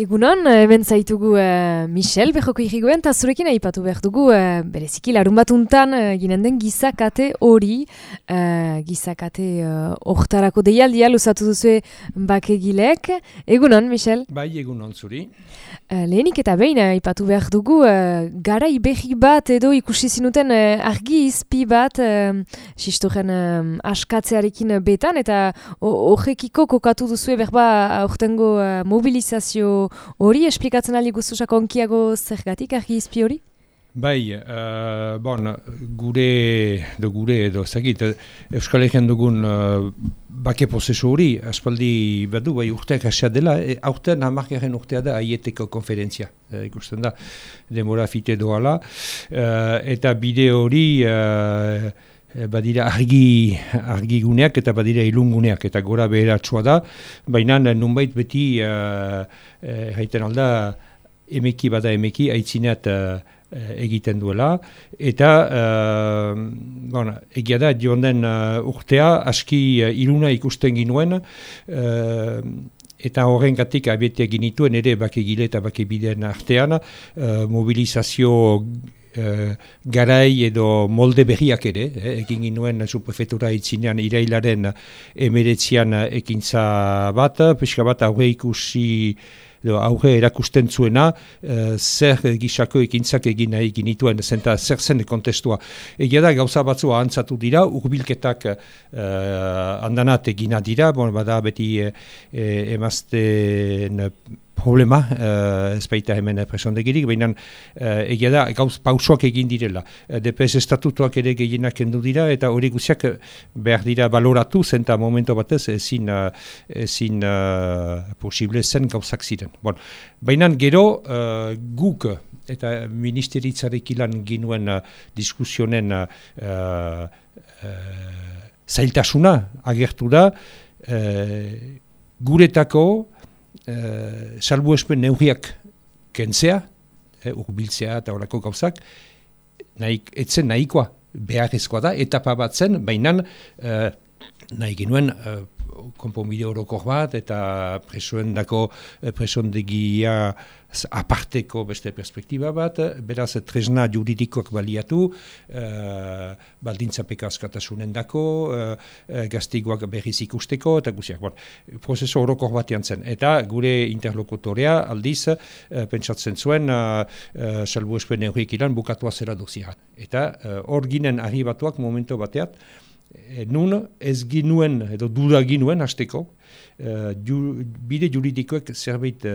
Egunon, eben zaitugu uh, Michel behoko irrigoen, eta zurekin aipatu behar dugu, uh, bereziki larun batuntan uh, ginen den gizakate hori, uh, gizakate hortarako uh, deialdia luzatu duzu bakegilek. Egunon, Michel? Bai, egunon zuri. Uh, lehenik eta behin aipatu behar dugu, uh, gara ibehi bat edo ikusi zinuten uh, argi izpi bat, uh, sistoren uh, askatzearekin betan, eta horrekiko kokatu duzu berba aurtengo uh, mobilizazio hori esplikatzen aldi guztusak onkiago zergatik argi izpi hori? Bai, uh, bon, gure, do gure edo, zagit, Euskal Herrian dugun uh, bake prozesu hori, aspaldi badu, bai urteak asia dela, e, aurten hamarkaren urtea da aieteko konferentzia, e, ikusten da, demora fite doala, uh, eta bide hori, uh, Eh, badira argi, argi guneak eta badira ilunguneak eta gora beheratsua da, baina nunbait beti uh, uh, alda emeki bada emeki aitzineat egiten duela. Eta uh, bon, egia da dion den urtea aski uh, iluna ikusten ginuen eta horren gatik abetea ginituen ere bakegile eta bakebideen artean mobilizazio uh, garai edo molde berriak ere, eh, egin ginuen superfetura itzinean irailaren emeretzian ekintza bat, peska bat aurre ikusi aurre erakusten zuena, uh, zer gisako ekintzak egin nahi ginituen, zenta zer zen kontestua. Egia da, gauza batzua antzatu dira, urbilketak uh, andanat egina dira, bon, bada beti uh, emazten problema, uh, ez baita hemen presondegirik, baina uh, egia da, gauz pausoak egin direla. Uh, DPS estatutuak ere gehienak endu dira, eta hori guziak behar dira baloratu, zenta momento batez ezin, uh, ezin uh, posible zen gauzak ziren. Bon. Baina gero uh, guk eta ministeritzarekin lan ginuen uh, diskusionen uh, uh, zailtasuna agertu da, uh, guretako uh, salbu espen neugriak kentzea, eh, urbiltzea eta horako gauzak, nahi, etzen nahikoa beharrezkoa da, etapa bat zen, baina uh, nahi genuen uh, konponbide horokor bat eta presoen dako presondegia aparteko beste perspektiba bat, beraz tresna juridikoak baliatu, uh, baldintzapeka askatasunen dako, uh, gaztiguak berriz ikusteko, eta guziak, bon, prozeso horokor batean zen. Eta gure interlokutorea aldiz, uh, pentsatzen zuen, uh, uh, salbu espene horiek ilan, bukatua zera duzia. Eta hor uh, ginen arribatuak momento bateat, nun ez ginuen, edo duda ginuen, hasteko, uh, ju, bide juridikoek zerbait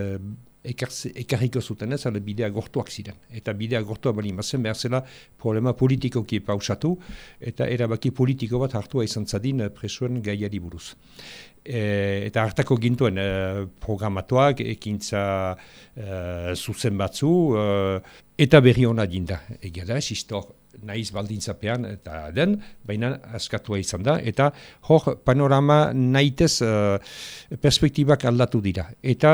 ekarriko zuten ez, ale bidea gortuak ziren. Eta bidea gortua bali mazen behar zela problema politikoki pausatu, eta erabaki politiko bat hartua izan zadin eh, presuen gaiari buruz. E, eta hartako gintuen e, programatuak, ekintza e, zuzen batzu, eta berri hona dinda. Egia da, sistor naiz baldintzapean eta den, baina askatua izan da, eta hor panorama nahitez perspektibak aldatu dira. Eta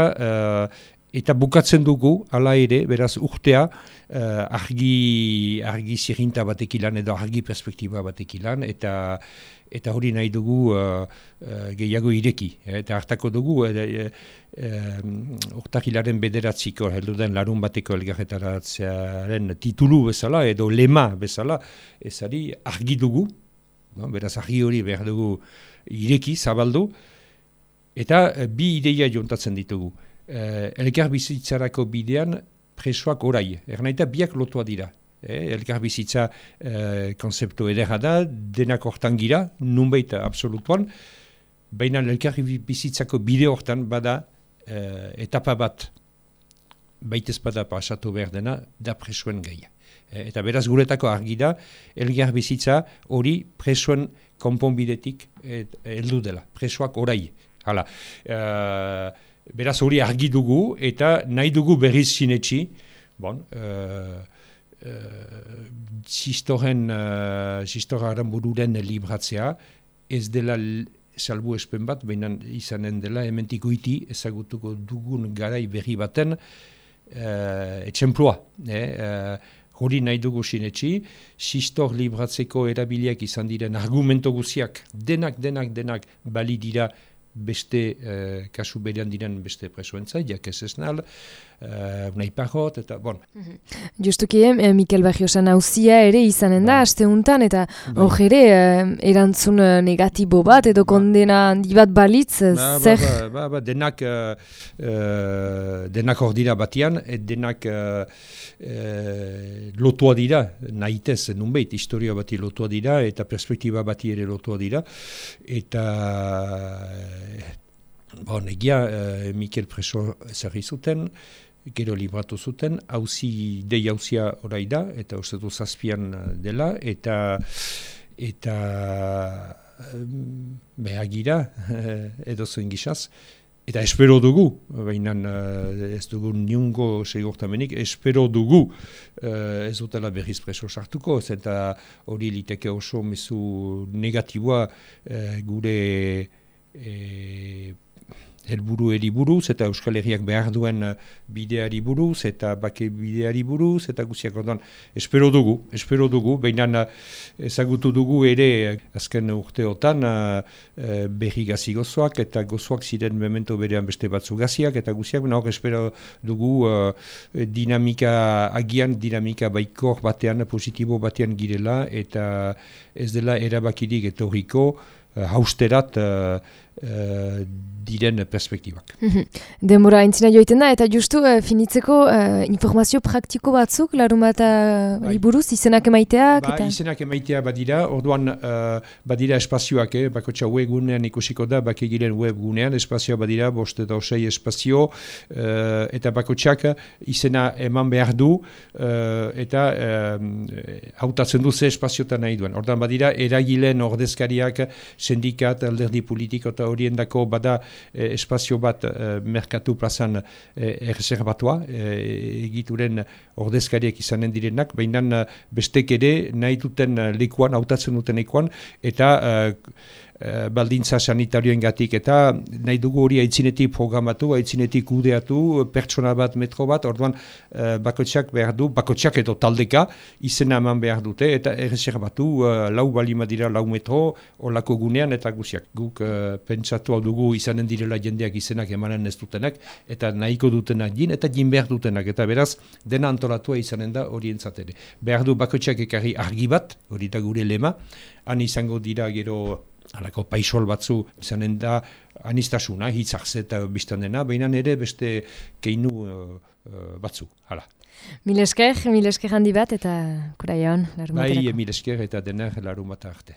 Eta bukatzen dugu, hala ere, beraz urtea, uh, argi, argi zirinta batek ilan edo argi perspektiba batek ilan, eta, eta hori nahi dugu uh, uh, gehiago ireki. Eta hartako dugu, uh, urtakilaren bederatziko, heldu den larun bateko elgarretaratzearen titulu bezala, edo lema bezala, ezari argi dugu, no? beraz argi hori behar dugu ireki, zabaldu, eta bi ideia jontatzen ditugu eh, elkar bizitzarako bidean presoak orai. Ernaita biak lotua dira. Eh, elkar bizitza eh, konzeptu edera da, denak hortan gira, nunbait absolutuan, baina elkar bizitzako bide hortan bada eh, etapa bat baitez bada pasatu behar dena, da presoen gaia. Eh, eta beraz guretako argi da, elgar bizitza hori presoen konponbidetik heldu dela, presoak orai. Hala, eh, beraz hori argi dugu eta nahi dugu berriz sinetxi, bon, uh, uh, sistoren, uh, bururen libratzea, ez dela salbu espen bat, baina izanen dela, ementiko iti ezagutuko dugun garai berri baten, uh, etxemploa, eh, hori nahi dugu sinetxi, sistor libratzeko erabiliak izan diren argumento guziak, denak, denak, denak, bali dira beste uh, kasu berean diren beste presoentza, jak ez ez nal, uh, nahi parot, eta bon. Mhm. Justuki, eh, Mikel Barriosan hauzia ere izanen da, ba. aste untan, eta bai. hor ere erantzun negatibo bat, edo ba. kondena handi bat balitz, ba, ba zer? Ba, ba, ba, denak, uh, denak hor dira batian, et denak uh, uh, lotua dira, nahitez, nunbeit, historia bati lotua dira, eta perspektiba bati ere lotua dira, eta bon, egia uh, Mikel Preso zerri zuten, gero libratu zuten, hauzi, dei hauzia orai da, eta uste du zazpian eh, dela, eta eta behagira, edo zuen gizaz, eta espero dugu, baina ez dugu niungo segurtamenik, espero dugu ez dutela berriz preso sartuko, eta hori liteke oso mezu negatiboa gure e, helburu buruz eta Euskal Herriak behar duen uh, bideari buruz eta bake bideari buruz eta guziak ondoan espero dugu, espero dugu, baina uh, ezagutu dugu ere uh, azken urteotan uh, berri gazi gozoak eta gozoak ziren memento berean beste batzu gaziak eta guziak, baina espero dugu dinamika agian dinamika baikor batean, positibo batean girela eta ez dela erabakirik etorriko. uh, hausterat uh, diren perspektibak. Mhm. Demora entzina joiten da, eta justu uh, finitzeko uh, informazio praktiko batzuk, larun bat bai. buruz, izenak emaiteak? Ba, eta... izenak emaitea badira, orduan badira espazioak, eh? bako txau webgunean ikusiko da, bak egiren webgunean, espazioa badira, bost eta osei espazio, eta bako txak izena eman behar du, eta hautatzen du ze espazioetan nahi duen. Orduan badira, eragilen ordezkariak, sindikat, alderdi politiko eta horiendako bada eh, espazio bat eh, merkatu plazan eh, erreserbatua, eh, egituren ordezkariak izanen direnak, behinan eh, bestek ere nahi duten lekuan, hautatzen duten lekuan, eta Eh, baldintza sanitarioen gatik eta nahi dugu hori aitzinetik programatu, aitzinetik kudeatu, pertsona bat, metro bat, orduan uh, bakotxak behar du, bakotxak edo taldeka izena eman behar dute eta errezer batu uh, lau balima dira lau metro olako gunean eta guziak. Guk uh, pentsatu hau dugu izanen direla jendeak izenak emanen ez dutenak eta nahiko dutenak jin eta jin behar dutenak eta beraz dena antolatua izanen da hori entzatere. Behar du bakotxak ekarri argi bat, hori da gure lema, han izango dira gero Halako paisol batzu izanen da anistasuna, hitzak zeta biztan dena, baina ere beste keinu uh, batzu. Hala. Mil esker, mil handi bat eta kuraion. Bai, mil esker eta dener larun bat arte.